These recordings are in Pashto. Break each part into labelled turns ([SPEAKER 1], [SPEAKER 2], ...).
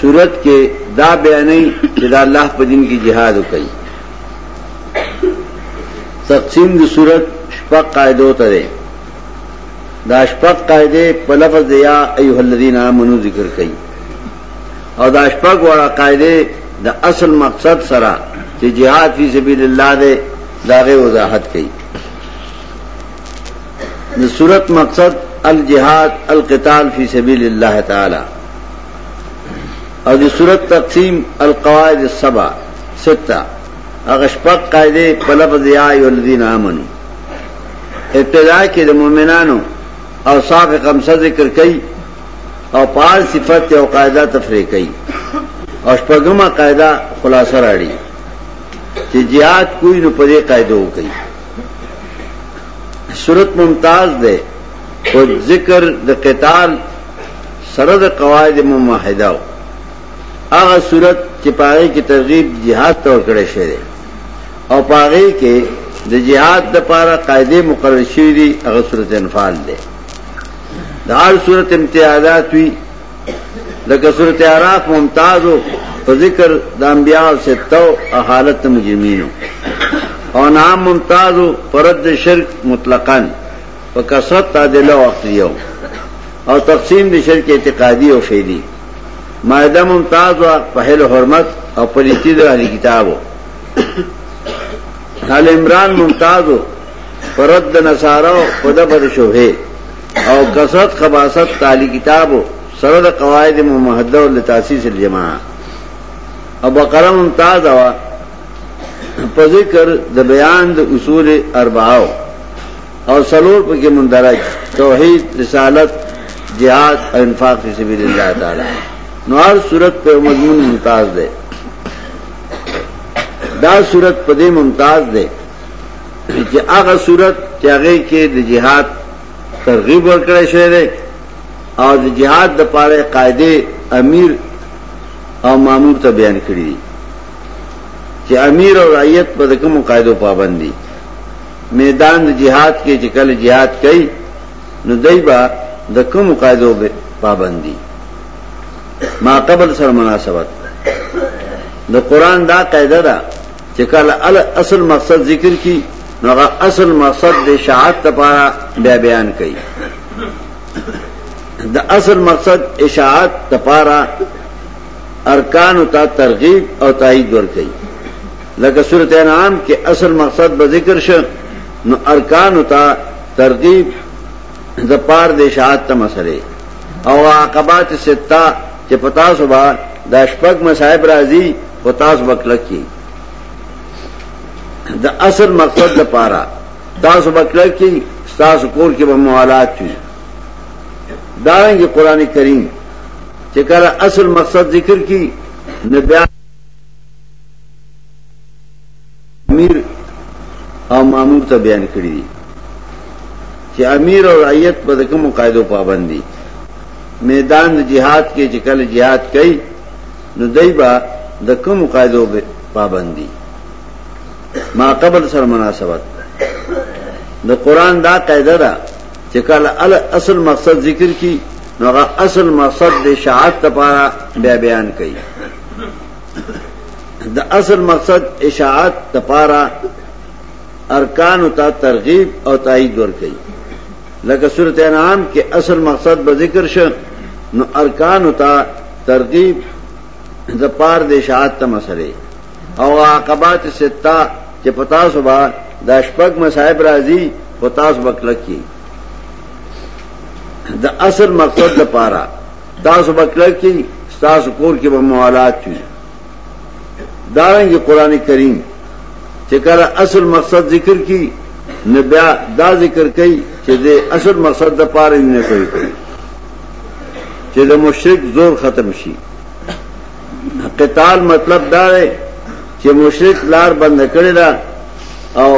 [SPEAKER 1] صورت کې دا بیانې چې دا الله په دین کې jihad وکړي تقسیم د صورت شپږ قاعده ته ده دا شپږ قاعده په لفظ یا ایه الذین آمنو ذکر کړي او دا شپږ وړه قاعده د اصل مقصد سره چې jihad فی سبیل الله ده داغه وضاحت کړي د صورت مقصد الجهاد القتال فی سبیل الله تعالی او د صورت تقسیم القواعد السبع سته هغه شپږ قاعده په لفظ یا ای الذین آمنو ابتدا کې د مؤمنانو او صاف خمسه ذکر کړي او پال صفت او قاعده تفریق کړي او شپږمه قاعده خلاصه راړي چې jihad کوی نو په دې قاعده وکړي صورت ممتاز دے او ذکر د قتال سره د قواعد موحده او هغه صورت چې پاره کې ترغیب jihad ته ورکړې شوی او پاره کې د jihad د پاره قاعده مقرر شوې دي هغه صورت انفال ده د هر صورت امتیازات وی لکه صورت عراق ممتاز ہو په ذکر د انبیاء او ستو او حالت مجرمینو او نام ممتاز ہو پرد شرک مطلقاً په کثرت تعدله او عقلیو او تقسیم د شرک اعتقادي او فعلی مائده ممتاز وا په هل حرمت او پلیتی د اهل کتابو حال عمران ممتاز په رد د نصاراو په دفع د شبهې او کثرت خباست تعالی کتابو سره د قواعد ممهده او لتاسیس الجماعه او بقره ممتاز وا په ذکر د بیان د اصول اربعو او سلور پکې مندرج توحید رسالت جهاد او انفاق فی سبیل الله تعالی نو هر صورت په مضمون ممتاز ده دا صورت په دې ممتاز ده چې هغه صورت چې هغه کې د جهاد ترغیب ورکړی شوی دی او د جهاد د پاره قاعده امیر او مامور ته بیان کړی دی چې امیر او رعیت په کوم قاعده پابند دي میدان د جهاد کې چې کله جهاد کوي نو دایبا د کوم قاعده پابند دي ما قبل سره مناسبت د قران دا قاعده ده چې کله اصل مقصد ذکر کی نو هغه اصل مقصد د اشاعت لپاره بیا بیان کړي د اصل مقصد اشاعت لپاره ارکان او تا ترغیب او تایید ورکړي لکه سورته انعام کې اصل مقصد به ذکر شو نو ارکان او تا ترغیب د پار د اشاعت ته مسله او عقبات ستا چې پتا صبح د شپږ مصائب راځي خو تاسو به کلک یئ د اصل مقصد لپاره تاسو به کلک یئ تاسو کور کې به موالات وي دارنګه قران کریم چې کله اصل مقصد ذکر کی نو بیا امیر او مامور ته بیان کړی دی چې امیر او رعیت په کوم قاعده پابند دي میدان د جهاد کې چې کله جهاد کوي نو دایبا د کوم قاعده پابند دي ما قبل سره مناسبت د قران دا قاعده ده چې کله اصل مقصد ذکر کی نو هغه اصل مقصد د شاعت لپاره بیا بیان کړي د اصل مقصد اشاعت د پاره ارکان ته ترغیب او تایید ورکړي لکه سورته انعام کې اصل مقصد به ذکر شه نو ارکان ته ترغیب د پار د اشاعت ته مسله او عقبات ستا چې پتا صبح د شپږ مصاحب راځي پتا صبح کلکی د اصل مقصد لپاره تاسو بکلر کی ستاسو کور کې به موالات وي دارنګ قران کریم چې کله اصل مقصد ذکر کی نه بیا دا ذکر کوي چې د اصل مقصد د پاره نه کوي چې د مشرک زور ختم شي قتال مطلب دا دی چې مشرک لار بند کړی دا او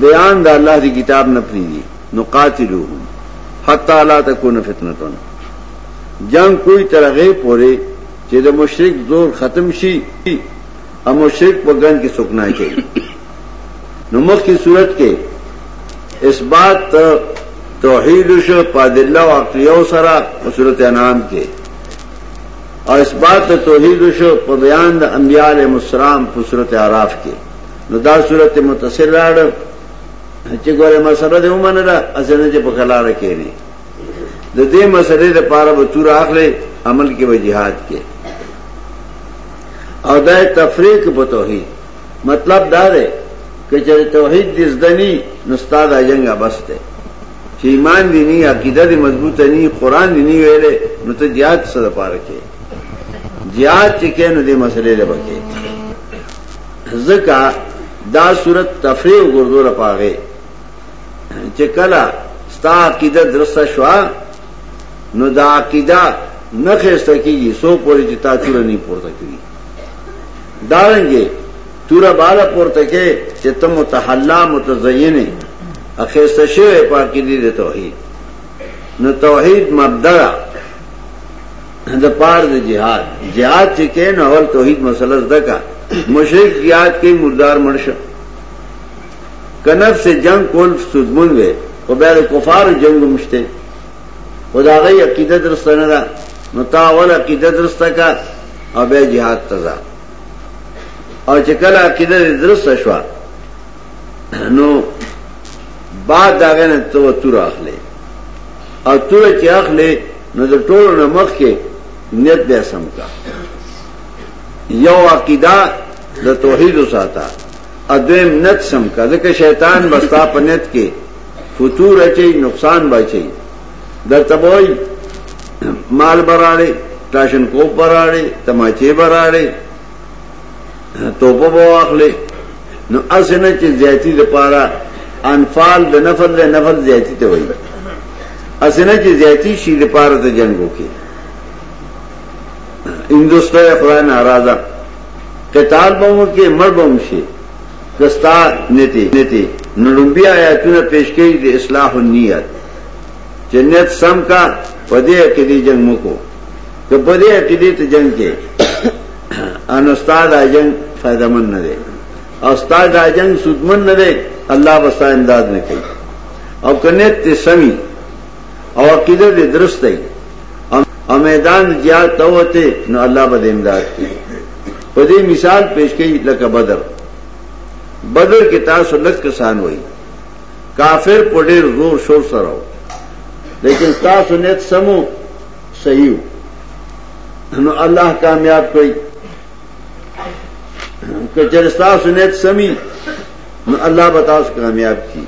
[SPEAKER 1] بیان د الله دی کتاب نه پریږي نقاتلوهم حتی لا تکون فتنتون جنگ کوئی ترغه پوره چې د مشرک زور ختم شي او مشرک په ګن کې سکنا شي نو مخ کی صورت کې اثبات توحید شو پادله او عقلیو سره په صورت انعام کې او اثبات توحید شو په بیان د انبیاء علیهم السلام په صورت اعراف کې نو دا صورت متصل راړ چې ګوره مسله دې ومنله اسنه چې په کلاله کې نه د دې مسلې لپاره به تور اخلي عمل کې به jihad کې او دا تفریق په توحید مطلب دا دی چې چې توحید دې زدنی نو استاد اجنګا بس ته چې ایمان دې نه عقیده دې مضبوطه نه قران دې نه ویلې نو ته jihad سره پاره کې jihad چې کینو دې مسلې لپاره کې ځکه دا صورت تفریح وګرځوله په هغې چې کله ستا عقیده درسته شوه نو دا عقیده نه خسته کېږي څو پورې چې تا توره نه پورته کړي دارنګې توره باله پورته کې چې ته متحلا متزین یې اخسته شوی په عقیده د توحید نو توحید مبدأ د پار د جهاد جهاد چې کین اول توحید مسله زده کا مشرک جهاد کې مردار مرشه کنف سے جنگ کول سودمن وي او بیا د کفار جنگ مشته خدای غي عقیده درستنه ده نو تا اول عقیده درسته کا او بیا جهاد تزا او چې کله عقیده درسته شو نو بعد داغه نه تو تور اخلي او توره چې اخلې نو د ټولو نه مخکې نیت بیا سم کا یو عقیده د توحید وساته ادویم نت سم کا ځکه شیطان بستا په نت کې فتور اچي نقصان بچي د تبوي مال براړي ټاشن کوپ براړي تماچې براړي توبه به واخلې نو اسنه چې زیاتی د پاره انفال د نفل د نفل زیاتی ته وایي اسنه چې زیاتی شي د پاره د جنگ وکي هندوستان خدای ناراضه قتال به مو کې مړ به شي دستا نتی نتی نو لومبي آیاتونه پیش کړي د اصلاح النیت جنت سم کا پدې کې دې جنگ مو کو ته پدې کې دې ته جنگ کې ان استاد دا جنگ فائدہ مند نه دی او استاد دا جنگ سودمن نه دی الله بستا امداد نه کوي او کنه ته سمي او عقیده دې درسته او میدان جهاد ته وته نو الله به امداد کوي په دې مثال پیش کړي لکه بدر بدر کې تاسو لږ کسان وای کافر په ډېر زور شور سره لیکن تاسو نیت سمو صحیح نو الله کامیاب کړي کچر تاسو نیت سمي نو الله به تاسو کامیاب کړي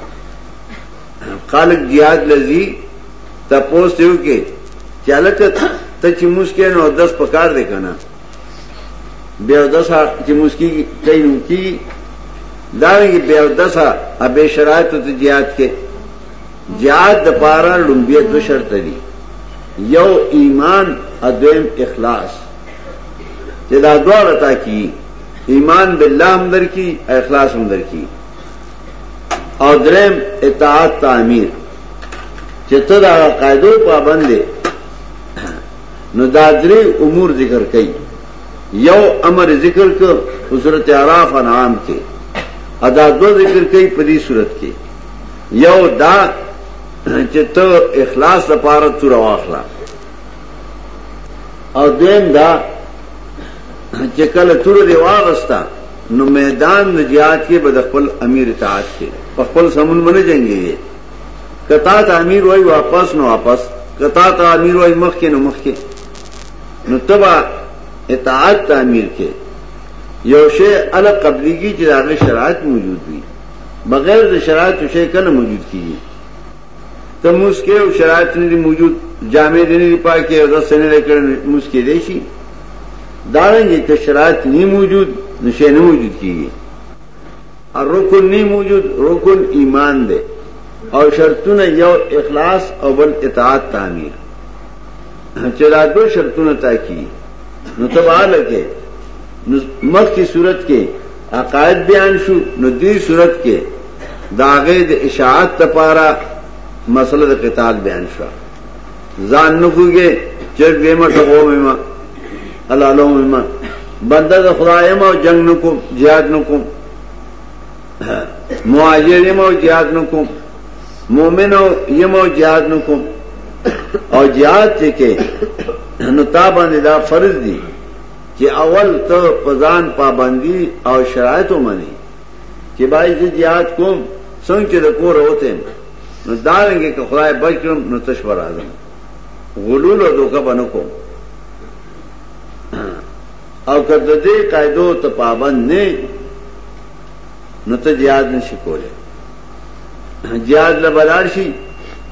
[SPEAKER 1] خالق جهاد لذي تاسو یو کې چالک ته چې مسکین او دس پکار دی کنه بیا دس چې مسکی کوي نو کی دا وی بیا دس ا به شرایط ته جهاد کې جهاد دپاره ړومبيه دوه شرطه دي يو ايمان ادويم اخلاص چې دا دواړه تا کی ایمان بالله هم در کی اخلاص هم در کی او درم اطاعت تعمیر چې ته دا قاعده پابند دی نو دا درې امور ذکر کړي یو امر ذکر کو حضرت عراف انعام کې ادا دو ذکر کړي په دې صورت کې یو دا چې ته اخلاص لپاره تور واخلا او دیم دا چې کله تور دی واغستا نو میدان نجات کې بد خپل امیر اطاعت کې په خپل سمون باندې جنگي کتا ته امیر وای واپس نو واپس کتا ته امیر وای مخ کې نو مخ کې نو تبا اطاعت ته امیر کې یو شی ال قبليږي چې هغه شرایط موجود وي بغیر د شرایطو شی کله موجود کیږي ته مسکه او شرایط نه موجود جامع دي نه پاکي او د سنې لکړ مسکه دي شي دارنګه که شرایط نه موجود نشه نه موجود کیږي الرکن نه موجود رکن ایمان دی او شرطونه یو اخلاص او بل اطاعت تعمیر چې دا دوه شرطونه تاکي نو تبعاله کې مخکې صورت کې عقائد بیان شو نو دی صورت کې داغه د اشاعت لپاره مسله د قتال بیان شو ځان نو کوګه چې دیمه ټغو مېما الله لو مېما بنده د خدای ما جنگ نو کوم jihad نو کوم مهاجر ما jihad نو کوم مؤمن یم او jihad نو کوم او jihad چې کې نو تا باندې دا فرض دي چی اول ته په ځان پابندی او شرایط ومنی چی بای زه جهاد کوم څنګه چی د کور وتم نو دارنګه که خدای بچم نو تش به راځم غلول او دوکه به نکوم او که د دې قاعدو ته پابند نه نو ته جهاد نشي کولای جهاد له بلار شي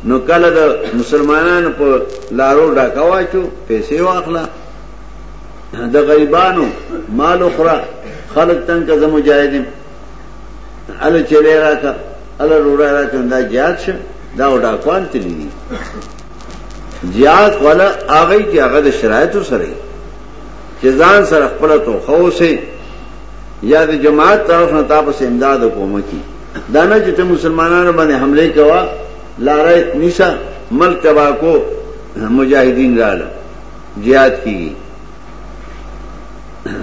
[SPEAKER 1] نو کله د مسلمانانو په لارو ډاکا واچو پیسې واخلا د غریبانو مال اخرى خلق تنگ کا زمو جاہدیم ال چلے را کا ال روڑا را کا دا جہاد شا دا او ڈاکوان تلی دی جہاد والا آغای چی آغا دا شرائطو سرے چی زان سر اخپلا تو خو سے یا د جماعت طرف نه تاسو سه امداد کوم کی دا نه چې مسلمانانو باندې حمله کوا لارای نشا ملک تبا کو مجاهدین رااله جهاد کیږي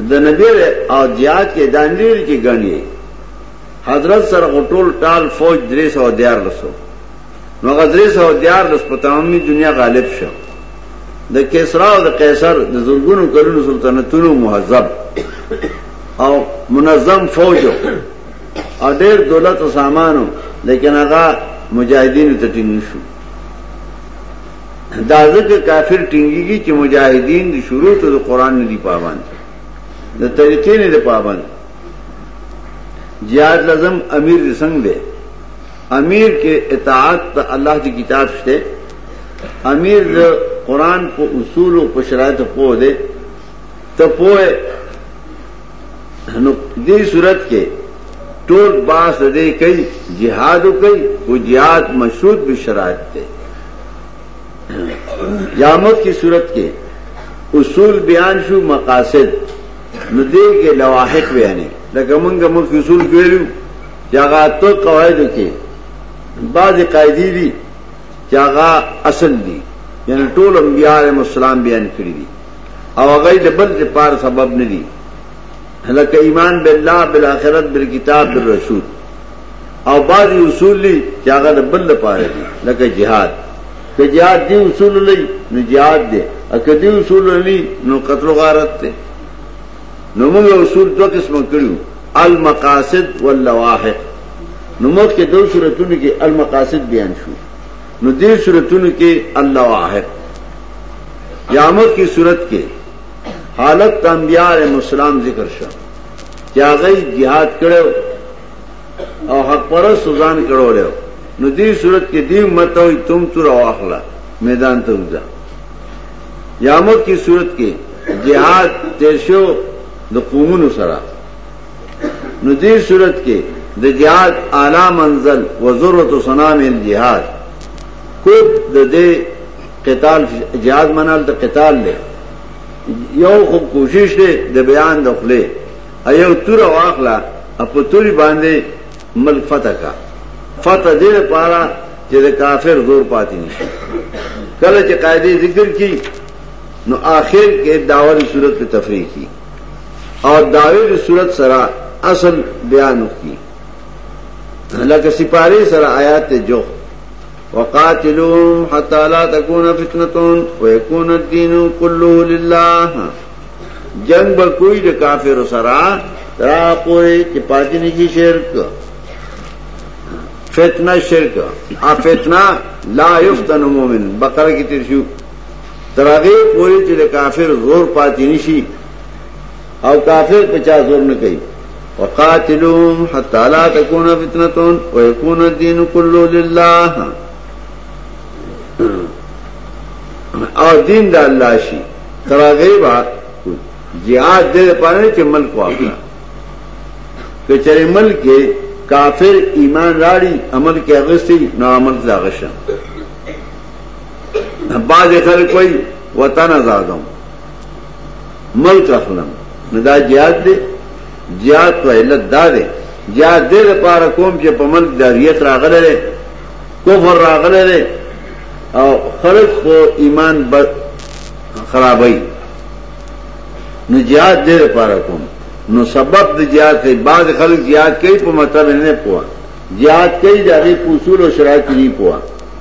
[SPEAKER 1] د نبی او جهاد کې دانډیر کې غني حضرت سره غټول ټال فوج 314 لسو نو غدري سو دیار لس په تمامي دنیا غالب شو د کیسرا او د قیصر د زورګونو کلونو سلطنتونو مهذب او منظم فوج او ډېر دولت او سامانو لیکن هغه مجاهدین ته ټینګ شو دا ځکه کافر ټینګیږي چې مجاهدین د شروع ته د قران نه دی پابند د طریقې نه دی پابند جهاد لازم امیر دې څنګه دی امیر کې اطاعت ته الله دی کتاب شته امیر د قران په اصول او په شرایطو پوه دی ته پوه نو دې صورت کې ټول باس دې کوي جهاد کوي او جهاد مشروط به شرایط ته قیامت کی صورت کې اصول بیان شو مقاصد نو دې کې لواحق بیانې لکه موږ موږ اصول ګورو چې هغه تو قواعد کې بعض قاعده دي چې هغه اصل دي یعنی ټول انبیاء علیهم السلام بیان کړی دي او هغه د بل د پار سبب نه دي لکه ایمان بالله بالاخره بالکتاب بالرسول او بعض اصول دي چې هغه د بل لپاره دي لکه jihad که jihad دی اصول لې نو jihad دی او که دی اصول لې نو قتل غارت دی نو موږ اصول دوه قسم کړو المقاصد واللواحق نو موږ کې دوه صورتونو کې المقاصد بیان شو نو دې صورتونو کې الله واحد یامه کی صورت کې حالت د انبیاء علیهم السلام ذکر شو چې هغه jihad کړو او حق پر سوزان کړو له نو دې صورت کې دې متو تم تر واخلا میدان ته وځه یامه کی صورت کې jihad تیر شو د قومونو سره نو دې صورت کې د جهاد اعلی منزل وزرت صنام الجهاد کو د دې قتال جهاد منال ته قتال له یو خو کوشش دې د بیان د خله ایو تور واخلا په توري باندې ملک فتح کا فتح دې لپاره چې د کافر زور پاتې نشي کله چې قاعده ذکر کی نو آخر کې داوري صورت په تفریح کی اور دعوے دی صورت سرا اصل بیان اختی لکه سپاره سره آیات ته جو وقاتلوهم حتا لا تكون فتنه ويكون الدين كله لله جنگ به کوئی د کافر سره را پوری چې پاتې نشي شرک فتنه شرک ا فتنه لا يفتن مؤمن بقره کې تیر شو تر هغه پورې چې د کافر زور پاتې نشي او کافر په چا زور نه کوي وقاتلهم حتى لا تكون فتنه ويكون الدين كله لله او دین د الله شي تر هغه با jihad دې پاره چې ملک واخلا که چېرې ملک کافر ایمان راړي عمل کې اغستی نو عمل ځاغشه بعض خلک وایي وطن آزادم ملک اخلم نو دا جهاد دی جهاد په علت دا دی جهاد دې لپاره کوم چې په ملک داریت راغله ده کفر راغله ده او خلق په ایمان بد خرابای نو جهاد دې لپاره کوم نو سبب د جهاد دی بعض خلک جهاد کوي په مطلب نه پوهه جهاد کوي د هغه اصول او شرایط نه پوهه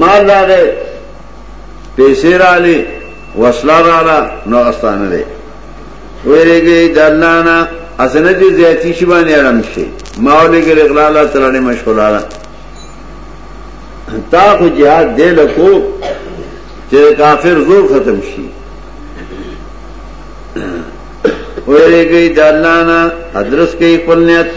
[SPEAKER 1] مال راغې پیسې رااله وسلا رااله نو استانه ده ویریږي د الله نه اسنه دې زیاتی شي باندې اړم شي ماولې کې اغلاله ترانه مشغولاله تا خو jihad دې لکو چې کافر زور ختم شي ویریږي د الله نه ادرس کې خپل نیت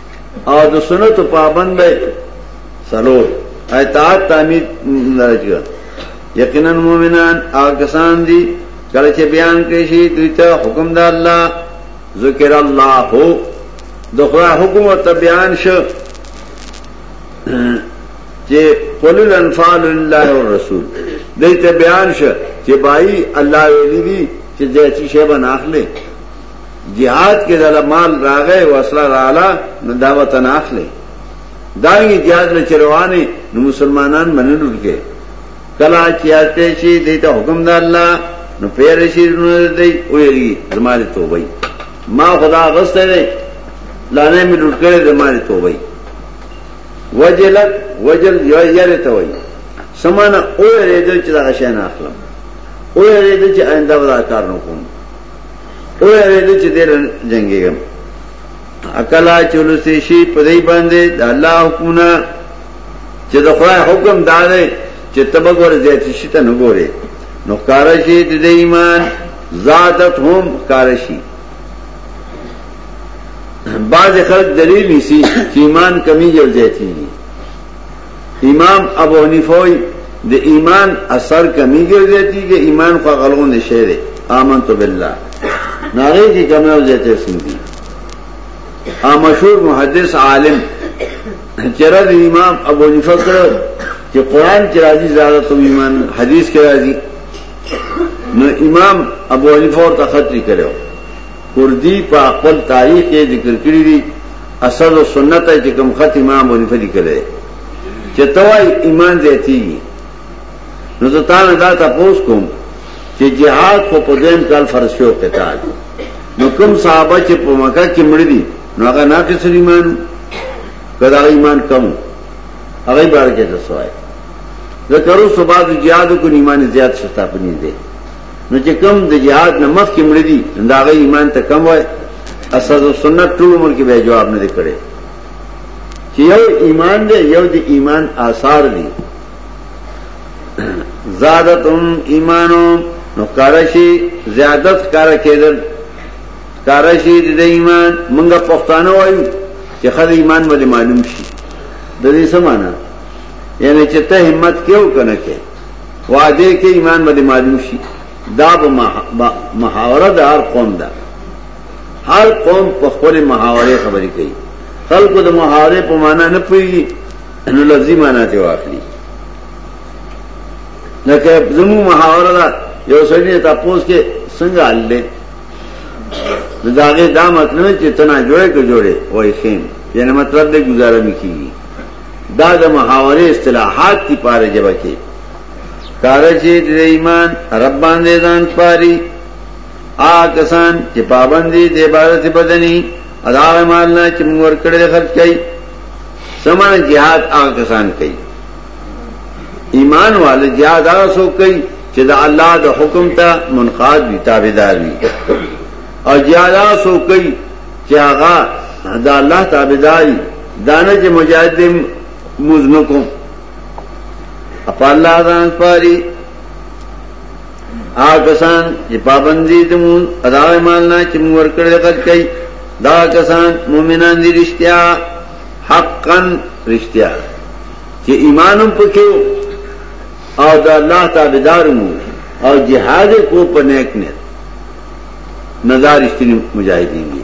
[SPEAKER 1] او د سنت پابند دی سلور اطاعت تعمید درجه یقینا مومنان او کسان دي کله چې بیان کوي شي دوی ته حکم د الله ذکر الله هو د خدای حکم او بیان شو چې قل الانفال لله والرسول دې ته بیان شو چې بای الله ویلي دي چې دې چې شی بناخله جهاد کې دله مال راغی وسله رااله نو دا وطن اخلي داوی جهاد له چروانه نو مسلمانان منلول کې کلا چیاته شي دیته حکم د الله نو پیر شي نو دی ویری زماره توبه ما خدا غسته دی لانه می لوټ کړي زماره توبه وجلت وجل یو یره ته وای سمانه او یره دې چې دا شین اخلم او یره دې چې آینده ودا کار نکوم اویا ویلو چې دیر جنگیږم اکلا چولو سی شي په دې باندې د الله حکمونه چې د خدای حکم دا دی چې تبګ ور زیات شي ته نه ګوري نو کار شي د دې ایمان زادت هم کار شي بعض خلک دلیل نیسی چې ایمان کمی جل زیاتی دي امام ابو حنیفه وی د ایمان اثر کمی ګرځیتی کې ایمان خو غلغون دي شه دي آمنت بالله ناره کې کمی او زیاته سندي ا مشهور محدث عالم چرا د امام ابو حنیفه کړو چې قران کې راځي زیاده تو ایمان حدیث کې راځي نو امام ابو حنیفه ورته خطري کړو کردی په خپل تاریخ کې ذکر کړی دی اصل او سنت چې کوم خط امام ابو حنیفه لیکل دی چې توای ایمان زیاتی نو زه تا نه دا تاسو کوم چې جهاد په پدیم کال فرض شو قتال نو کوم صحابه چې په مکه کې مړ دي نو هغه ناقص ایمان کدا ایمان کم هغه بار کې څه وای ذکرو صبح جهاد کو ایمان زیات شتا پني دی نو چې کم د جهاد نه مخ کې مړ دي دا غي ایمان ته کم وای اساس او سنت ټول عمر کې به جواب نه کړي چې یو ایمان دی یو د ایمان آثار دي زادتم ایمانو نو کارشي زیادت کار کېدل کارشي د ایمان مونږه پښتانه وایو چې خدای ایمان باندې معلوم شي د دې سمانه یعنی چې ته همت کیو کنه کې وعده کې ایمان باندې معلوم شي دا به محاوره د هر قوم ده هر قوم په خپل محاوره خبرې کوي خلکو د محاوره په معنا نه پوهیږي نو لفظي معنا ته واخلي لکه زمو محاوره دا یو سړی ته پوس کې څنګه حل دی داغه دا مطلب چې تنا جوړه کې جوړه وای خیم یعنی مطلب دې گزاره مکیږي دا د محاورې اصطلاحات دي په هره ژبه کې کاره چې د ایمان رب باندې ځان سپاري آ کسان چې پابند دي د عبادت بدني ادا مال نه چې موږ ورکړل خرج کوي سمانه jihad آ کسان کوي ایمان والے jihad آ سو کوي چې د الله د حکم ته منقاد وي تابعدار وي او jihad آ سو کوي چې هغه د الله تابعداري دانه چې مجاهد دې مزنه کوم اپ الله ځان پاري آ کسان چې پابندي د مون ادا ایمان نه چې مور کړل کړ کوي دا کسان مؤمنان دي رښتیا حقا رښتیا چې ایمانم پکې او د الله تابعدار مو او جهاد کو په نیک نه نه دا رښتینی مجاهدین دي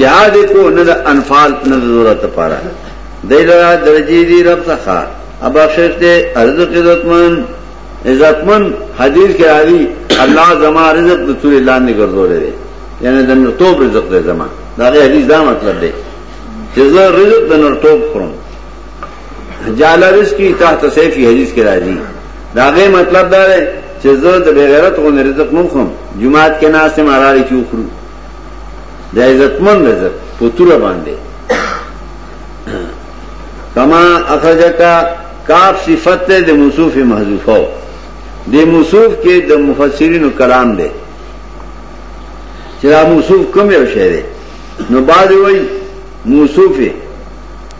[SPEAKER 1] جهاد کو نه د انفال نه ضرورت لپاره دایلا درجه دی رب څخه ابا شیخ دې رزق عزتمن عزتمن حدیث کې راځي الله زما رزق د توري لاندې ګرځولې دی یعنی د نرتوب رزق دې زما دا غي حدیث دا مطلب دی چې زه رزق د نرتوب خورم جالا رزقی تحت سیفی حدیث کې راځي داغه مطلب دا دی چې زه د بغیرت غو رزق نه خورم جمعات کې نه سم اړاري کې خورو د عزتمن رزق په تور باندې کما اخرجکا کاف صفت ته د موصوف محذوفه د موصوف کې د مفسرینو کلام دی چې دا موصوف کوم یو شی دی نو بعد وایي موصوفه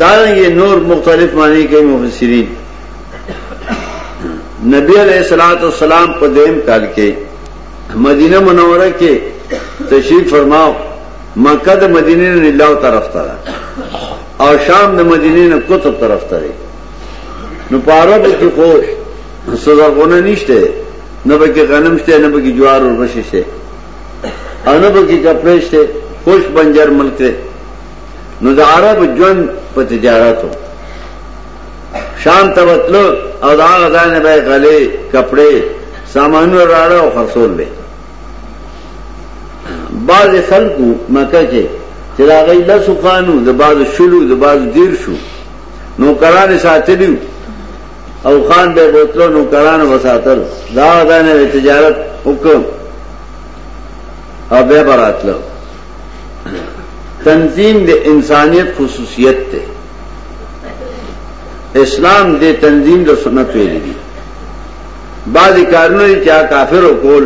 [SPEAKER 1] دارنګه نور مختلف معنی کوي مفسرین نبی علیہ الصلوۃ والسلام په دیم کال کې مدینه منوره کې تشریف فرماو مکه د مدینې نه لاو طرف ته او شام د مدینې نه قطب طرف ته نو پاره به کې خو سزاونه نشته نه به کې غنم شته نه به کې جوار او رشي شته او نه به کې کپړې شته خوش بنجر ملک ته نو د عرب ژوند په تجارتو شام ته وتلو او دا غزا نه به غلې کپڑے سامانو راړه او خرصول به بعض خلکو مکه کې چې دا غي لاسو قانون د بعض شلو د بعض دیر شو نو قران ساتلیو او خان به بوتلو نو قران وساتل دا غزا نه تجارت حکم او به براتلو تنظیم د انسانیت خصوصیت ته اسلام د تنظیم د سنت ویل دي بعض کارونه چې کافر او کول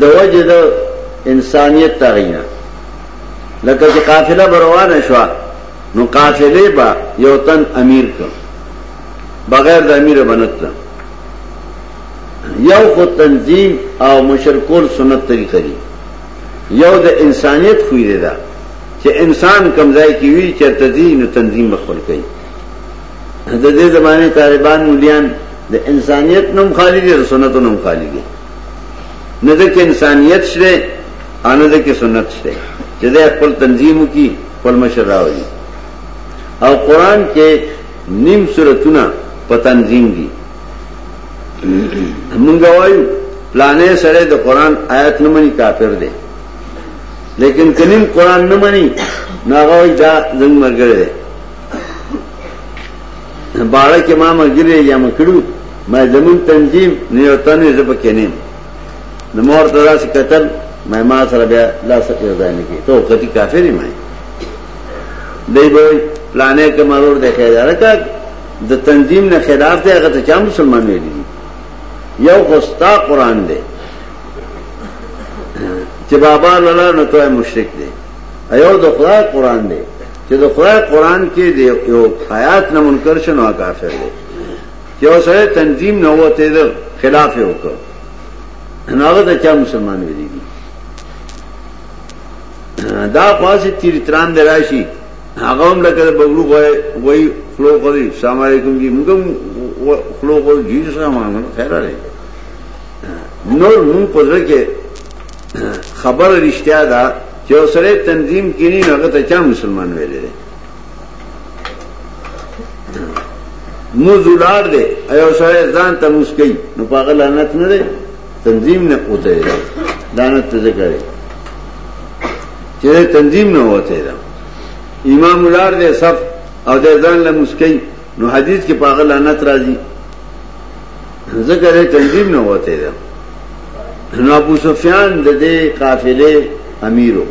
[SPEAKER 1] د وجه د انسانیت تغینا لکه چې قافله بروانه شو نو قافله با یو تن امیر کړ بغیر د امیر بنت یو خو تنظیم او مشرکول سنت طریقه دي یو د انسانیت خوی دی دا چې انسان کمزای کی وی چرته دی نو تنظیم خپل کوي د دې زمانه طالبان مليان د انسانیت نوم خالی دي د سنت نوم خالی دي نه د انسانیت شته ان د کې سنت شته چې د خپل تنظیم کی خپل مشر راوړي او قران کې نیم سورتونه په تنظیم دي مونږ وایو پلانې سره د قران آیات نه مني کافر دی لیکن کلیم قران نه مني ناغوي دا زنګ مرګره دی باړه کې ما مرګره یا مکړو ما زمون تنظیم نیوتنه زب کې نه نو مور ترا سي قتل ما ما سره بیا لا څه ځای نه کې ته کتی کافر نه دی به پلانې کې مرور د خیر حرکت د تنظیم نه خلاف دی هغه ته چا مسلمان ویل دي یو غستا قران دی چې بابا لالا نو ته مشرک دی ایو د خدای قران دی چې د خدای قران کې دی یو حیات نه منکر شنو کافر دی چې اوسه تنظیم نه وته دی خلاف یې وکړ نو هغه ته چا مسلمان ویل دي دا پاسې تیر تران دراشي هغه هم لکه د ببلو غوي وای خلو غوي سلام علیکم جی موږ خلو غوي جی سلام علیکم خیر علي نور مون په ځل کې خبر رښتیا ده چې اوسره تنظیم کینی نو هغه ته چا مسلمان ویل دي موزولار دی ایو سره ځان ته مسکی نو پاغه لعنت نه دی تنظیم نه اوته ده دانه تذکر چې تنظیم نه اوته ده امام ولار دې صف او د ځان له مسکی نو حدیث کې پاغه لعنت راځي ذکر تنظیم نه اوته ده نو ابو سفیان د دې قافله امیرو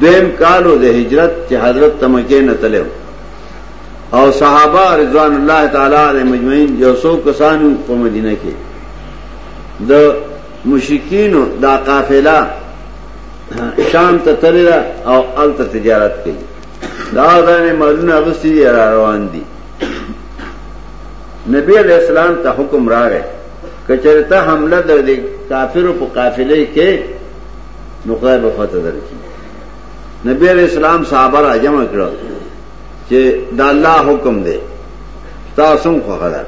[SPEAKER 1] دویم کالو د هجرت چې حضرت تمکه نه تلو او صحابه رضوان الله تعالی علیهم اجمعین یو څو کسانو په مدینه کې د مشرکین دا قافله شام ته تلله او الته تجارت کوي دا ځانې مالونه غوستي را روان دي نبی علیہ السلام ته حکم راغی کچرته حمله در دې کافرو په قافله کې نو خدای به فتح درکړي نبی علیہ السلام صحابه را جمع کړو چې د الله حکم دی تاسو هم خوخه ده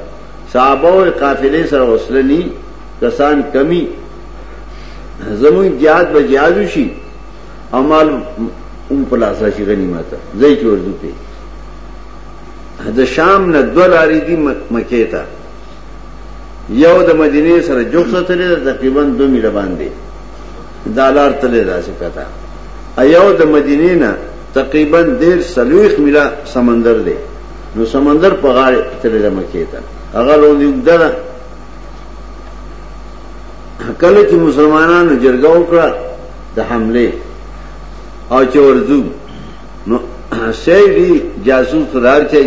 [SPEAKER 1] صحابه او قافلې سره وسلني کسان کمی زمون جهاد به جهاد شي امال اون په لاس راشي غنیمت زې چې ورځو په د شام نه دولاري دي مکه ته یو د مدینه سره جوخته تللی تقریبا 2 میله باندې دا لار تلې ده چې کته ایو د مدینې نه تقریبا ډیر سلويخ میلا سمندر دی نو سمندر په غاړه تلې ده مکه ته هغه لوندې وګدره کله چې مسلمانانو جرګه وکړه د حمله او چې ورځو نو سیدی جاسوس خدار چي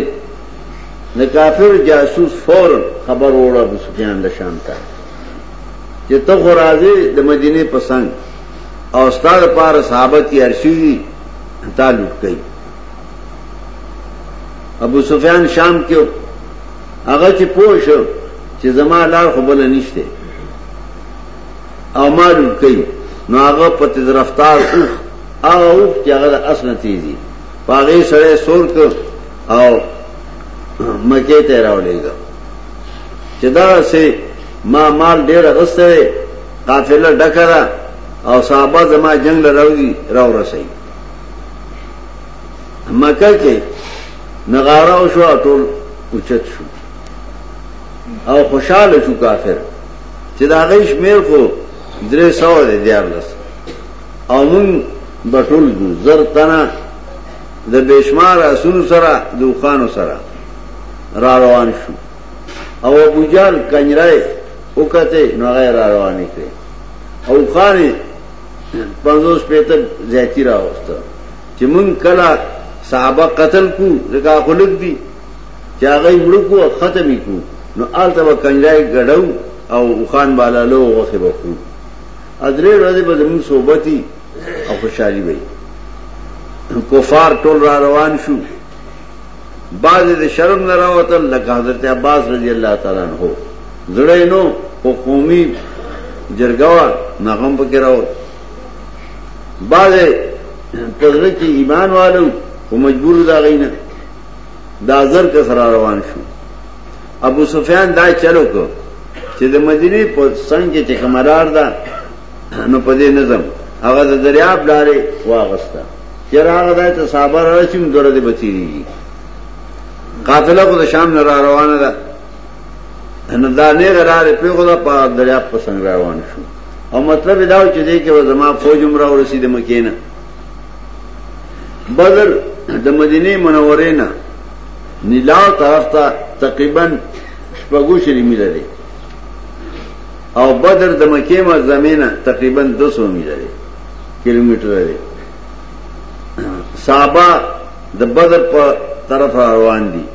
[SPEAKER 1] نه کافر جاسوس فور خبر وړه د سفیان د شام ته چې ته خو راځې د مدینه په څنګ او ستاره پار صحابه کی ارشی دي تا لوټ کړي ابو سفیان شام کې هغه چې پوه شو چې زما لار خو بل نشته او ما لوټ کړي نو هغه په تیز رفتار اوخ او اوخ چې هغه اصل تیزی پاغه سره سور کو او مکه ته راولېږه چې دا سه ما مال ډېر اغستی دی، قافله ډکه ده او صحابه زما جنګ له راوځي راورسوي. مکه کې نغاره وشوه او ټول اوچت شو او خوشاله شو کافر چې د هغې شمېر خو درې سوه دی دیارلس او مونږ به ټول ځو زر تنه د بېشماره اسونو سره د اوښانو سره را روان شو او ابو جال کنجرای وکته نو هغه را روانې کړې او خانې پنځوس پیته زیاتی راوسته چې مونږ کله صحابه قتل کو ځکه خلک دي چې هغه مړ کو ختم کو نو آلته به کنجرای ګډو او خان بالا لو غوخه بخو ادرې ورځې به زموږ صحبتي او خوشحالي وي کفار ټول را روان شو بعضې د شرم نه راوتل لکه حضرت عباس رضی الله تعالی عنہ زړه نو خو قومي جرګوا نغم پکې راوت بعضې پزړه کې ایمان والو خو مجبور دا غینه دا زر کا سره روان شو ابو سفیان دا چلو کو چې د مدینه په څنګه چې کمرار دا نو په دې نظم هغه د دریاب لارې واغسته چر هغه ځای ته صحابه راشي نو دوره دې بتیریږي قافله کو د شام نه را روانه ده نو دا نه غرار په خدا په دریاب په څنګه روان شو او مطلب دا و چې دې کې زما فوج عمره ورسید مکینه بدر د مدینه منورې نه نیلاو طرف ته تقریبا شپږو شری میله دی او بدر د مکه ما زمينه تقریبا 200 میله دی کیلومتر دی صحابه د بدر په طرف روان دي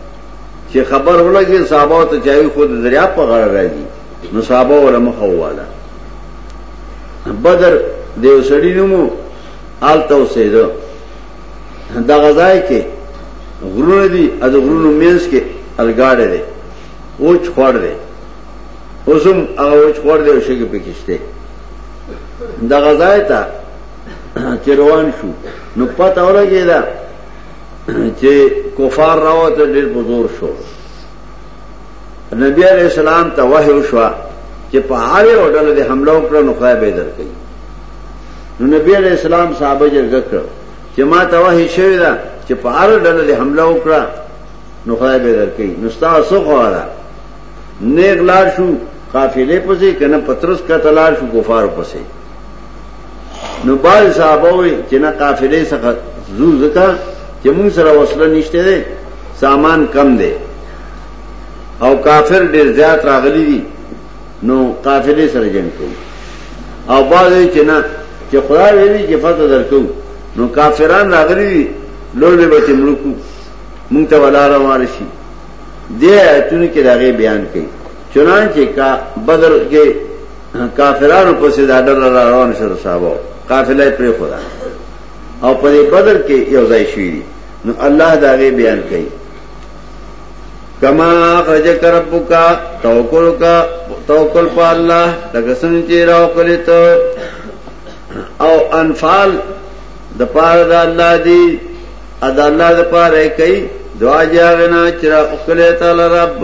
[SPEAKER 1] چې خبر ولګي صحابه ته چاوي خود دریا په غړ راځي نو صحابه ولا مخه واله بدر دیو سړی نومو آلته اوسېده دا غزای کې غرونه دي از غرونو مینس کې الګاړه دي اوچ خور دي اوسم هغه اوچ خور دي او شګه پکشته دغه ځای ته چې روان شو نو پته ولګېده چې کفار راوته ډېر په زور شو نبی علیہ السلام ته وحی وشو چې په هر یو ډول د حمله وکړو نو خدای به درکړي نو نبی علیہ السلام صحابه جرګه کړو چې ما ته وحی شوی دا چې په هر ډول د حمله وکړه نو خدای به درکړي نو تاسو خو نیغ لار شو قافلې پسې کنه پترس کا تلار شو کفار پسې نو باز صحابه وي چې نه قافلې څخه زو زکا چې موږ سره وصله نشته ده سامان کم ده او کافر ډېر زیات راغلي دي نو قافلې سره جنگ کوو او باز چې نه چې خدای ویلي چې فتح درکو نو کافران راغلي دي لوړ به تملکو مونږ ته ولا روان شي دې آیتونو کې داغه بیان کړي چنانچه کا بدر کې کافرانو پسې دا ډر را روان شو صحابه قافله پر خدا او په بدر کې یو ځای شوی نو الله داغه بیان کړي کما خرجک ربک توکل کا توکل په الله لکه څنګه چې راو کړی ته او انفال د پاره د الله دی ادا الله د پاره کوي دعا جاغنا چرا وکړه تعالی رب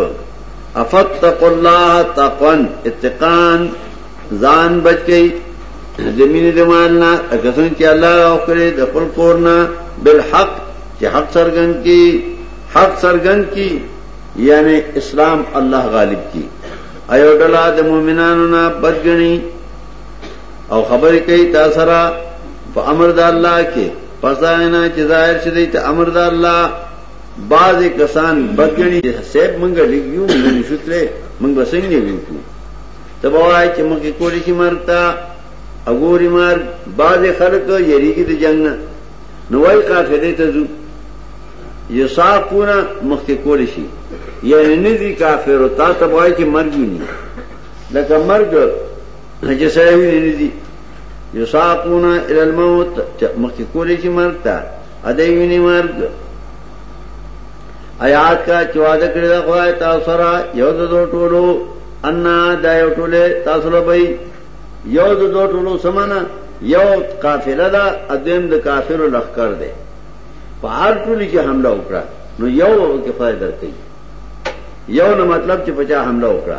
[SPEAKER 1] افتق الله تقوا اتقان ځان بچ کی زمینه د مالنا اګسن چې الله او کړی د خپل کورنا بالحق چې حق سرګن کی حق سرګن کی یعنی اسلام الله غالب کی ایو ډلا د مؤمنانو نه بدګنی او خبرې کوي تا سره په امر د الله کې پس دا نه چې ظاهر شې دی ته امر د الله بعض کسان بدګنی حساب مونږ لګیو مونږ شتره مونږ بسنګ نه وینکو تبوای چې مونږ کې کولی شي مرتا اګوري مار بعض خلک یریږي د جنگ نه نوای قافلې ته ځو یصافونه مخ کې کولی شي یعنی ندی کافر او تا تبوای چې مرګ نه لکه مرګ یساقونا الی الموت مخکې کولې چې مرګ ته ادی ویني مرګ آیات کا چواده کړی دا خدای تاسو سره یو د دوه ټولو ان دا یو ټوله تاسو له بې یو د دوه ټولو سمانا یو قافله دا ادم د کافر لخر دی په هر ټولي کې حمله وکړه نو یو کې فائدہ کوي یو نو مطلب چې پچا حمله وکړه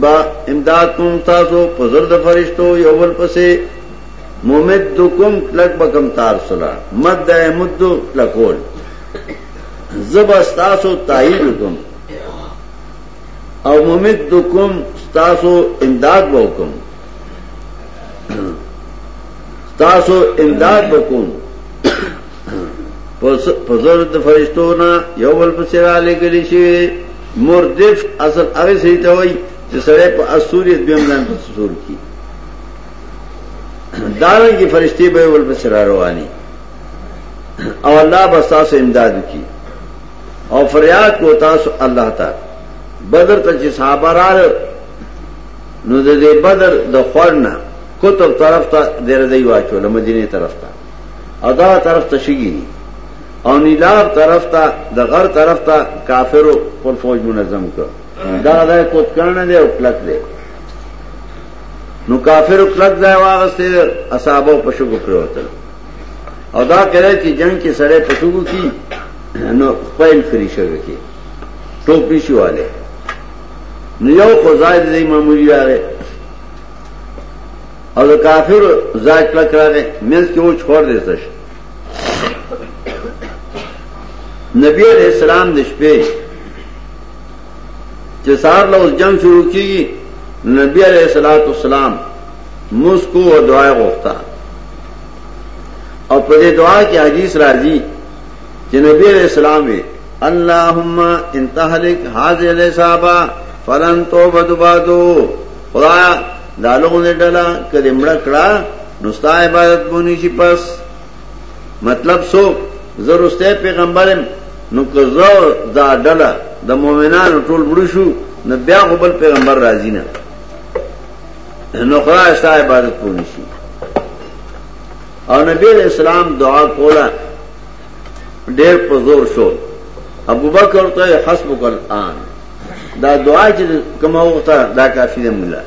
[SPEAKER 1] با امداد کوم تاسو په زر د فرشتو یو بل پسې ممدکم کلک بکم تار سره مد د مد لکول زب استاسو تایید کوم او ممدکم استاسو امداد وکم استاسو امداد وکم پزر د فرشتو نه یو بل په سره لګل شي مردف اصل هغه سي ته وای چې سره په اسوري دویم ځان په سور کی دارن کی فرشتي به ول په سره رواني او الله بس تاسو امداد کی او فریاد کو تاسو الله ته بدر ته چې صحابه را نو د بدر د خورنا کتب طرف ته درځي واچو لمدینه طرف ته او دا طرف ته شګی دي او نیلاب طرف ته د غر طرف ته کافرو پر فوج منظم کړ دا دا کوت کرنا دی او کلک دی نو کافر کلک ځای واغسته اصحابو په شګو پروتل او دا کړه چې جنگ کې سره په شګو کې نو خپل خري شوی کې ټوپی شواله نو یو خدای دې معمولی راغی او د کافر ځای کلک راغی مېز کې اوچ خور دی تش نبی علیہ السلام د شپې چې سار له اوس جنگ شروع کیږي نبی علیہ الصلوۃ والسلام مسکو او دعا غوښتا او په دې دعا کې حدیث راځي چې نبی علیہ السلام وی اللهم انتهلك هذه الحسابا فلن توبد بعدو خدایا دا لغونه ډله کله مړه کړه نو ستا عبادت بونی شي پس مطلب سو زروسته پیغمبرم نو که زو دا ډله د مؤمنانو ټول مړ شو نو بیا خو بل پیغمبر راځي نه نو خدای ستا عبادت بونی شي او نبی اسلام دعا کوله ډېر په زور شو ابوبکر ته حسبک الان دا دعا چې کوم وخت دا کافی ده مولا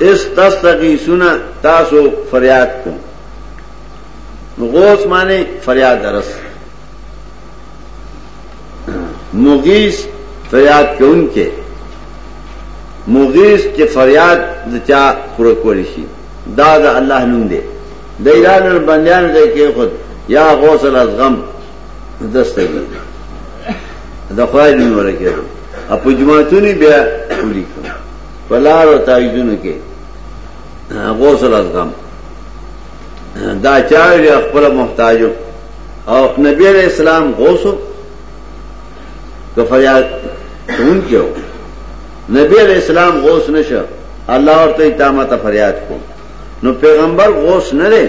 [SPEAKER 1] اس تستغی سنا تاسو فریاد کو غوث معنی فریاد درس مغیث فریاد کون کې مغیث چې فریاد د چا پوره کولی شي دا د الله نوم دی د ایران بندیان دی کې خود یا غوث الازغم دسته دي د خدای دین ورکه او په جماعتونی بیا کولی کوم پلار او تایجونو کې غوسل از غم دا چا وی خپل محتاج او نبی علیہ السلام غوسو که فریاد اون کیو نبی علیہ السلام غوس نشه الله ورته تامه ته فریاد کو نو پیغمبر غوس نه لري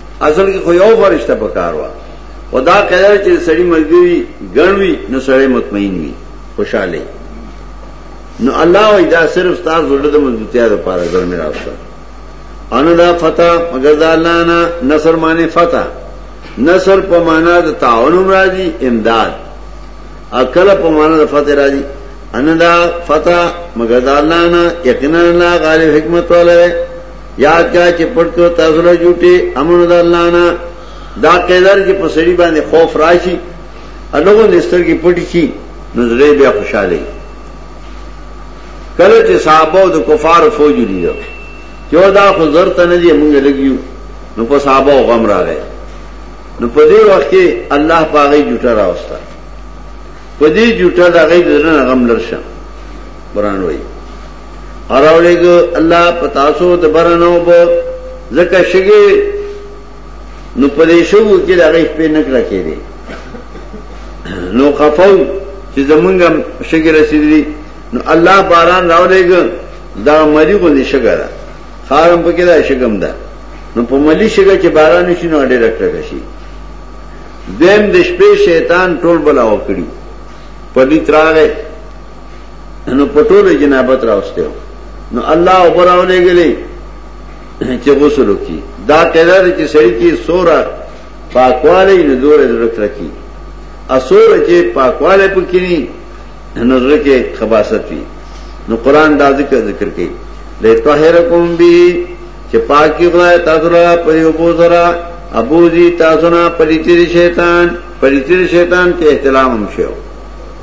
[SPEAKER 1] اصل کې خو یو فرشته پکار و او دا قاعده چې سړی ملګری ګڼوي نو سړی مطمئن وي خوشاله نو الله وی دا صرف ستاسو زړه د مضبوطیا لپاره ګرمه راوسته ان دا فتح مگر دا الله نه نصر معنی فتح نصر په معنا د تعاون راځي امداد اکل په معنا د فتح راځي ان دا فتح مگر دا الله نه یقینا الله غالب حکمت والے یاد کا چې پټ کو تاسو له جوټي امن د الله نه دا قیدر چې په سړي باندې خوف راشي الګو نستر کې پټ شي نو زړه بیا خوشاله کله چې صحابه د کفار فوج لیدو یو دا خو زرت نه دی مونږ لګیو نو په صحابه غم راغی نو په دې وخت کې الله پاغي جوټه راوستا په دې جوټه دا غي درنه غم لرشه قران وایي اراولیګو الله پتاسو د برنو بو زکه شګي نو پدې شو کې دا غي په نکړه کې دي نو خفو چې زمونږ شګي رسیدلی نو الله باران راولېګو دا مری کو نشګه ده خارم پکې دا شګم ده نو په ملي شګه چې باران شي نو اړې راکړه شي دیم د شپې شیطان ټول بلا وکړي پدې تراغه نو پټول جنابت راوسته نو الله وبراولې غلې چې غسل وکي دا قدر چې سړی کې سورا پاکواله نه دور ضرورت رکی اسور چې پاکواله پکینی نظر کې خباست وی نو قران دا ذکر ذکر کوي لطهرکم بی چې پاکي غوای تاسو را پریو بوزرا ابو جی تاسو نه پلیتیر شیطان پلیتیر شیطان ته احترام هم شو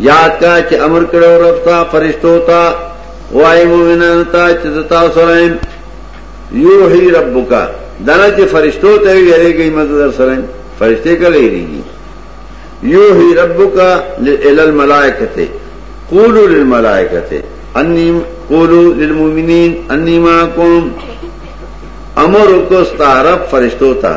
[SPEAKER 1] یاد کا چې امر کړو رب تا فرشتو تا وای مومنان تا چې تا سره یوحی ربک دنا چې فرشتو ته یریږي مدد در سره فرشته کله یریږي یوحی ربک ال الملائکه قولوا للملائکه انی قولوا للمؤمنین انی معکم امر کو ستارب فرشتو تا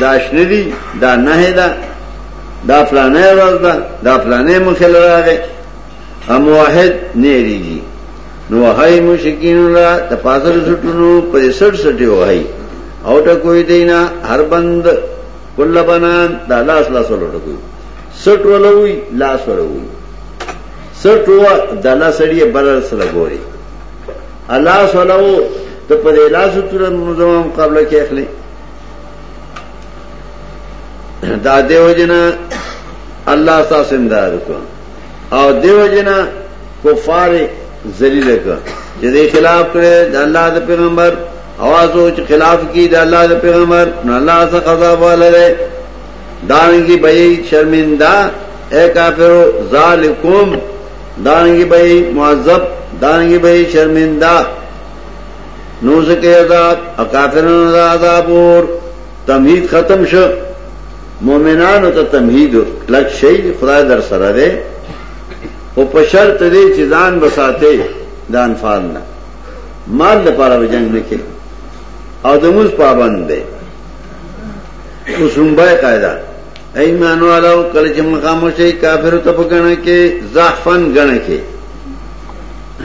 [SPEAKER 1] دا شنه دي دا نه ده دا فلانه ورځ ده دا فلانه مخله راغې هم واحد نه ریږي نو هاي مشکین را تفاضل سټونو پر 60 سټي وای او ټ کوئی دینا هر بند کله بنان دا لاس لاس ولټ کوئی سټ ولوي لاس ولوي سټ و دلا سړی بر سره ګوري الله سولو ته په لاس تر مزمم قبل کې اخلي دا دیو جنا الله تاسو امداد وکړه او دیو جنا کفار ذلیل کړه چې دې خلاف کړي د الله د پیغمبر आवाज او چې خلاف کی د الله د پیغمبر نو الله څخه قضا والره دانګي به شرمنده اے کافرو ذالکم دانګي به معذب دانګي به شرمنده نو زکه عذاب اکافرن دا عذاب اور تمهید ختم شو مؤمنانو ته تمهید لک شی خدای در سره ده او په شرط دی چې ځان بساته د انفال نه مال لپاره وجنګ نه کې او د موږ پابند دی اوسمبه قاعده ایمان والو کله چې مقام شي کافر ته په غنه کې ضعفن غنه کې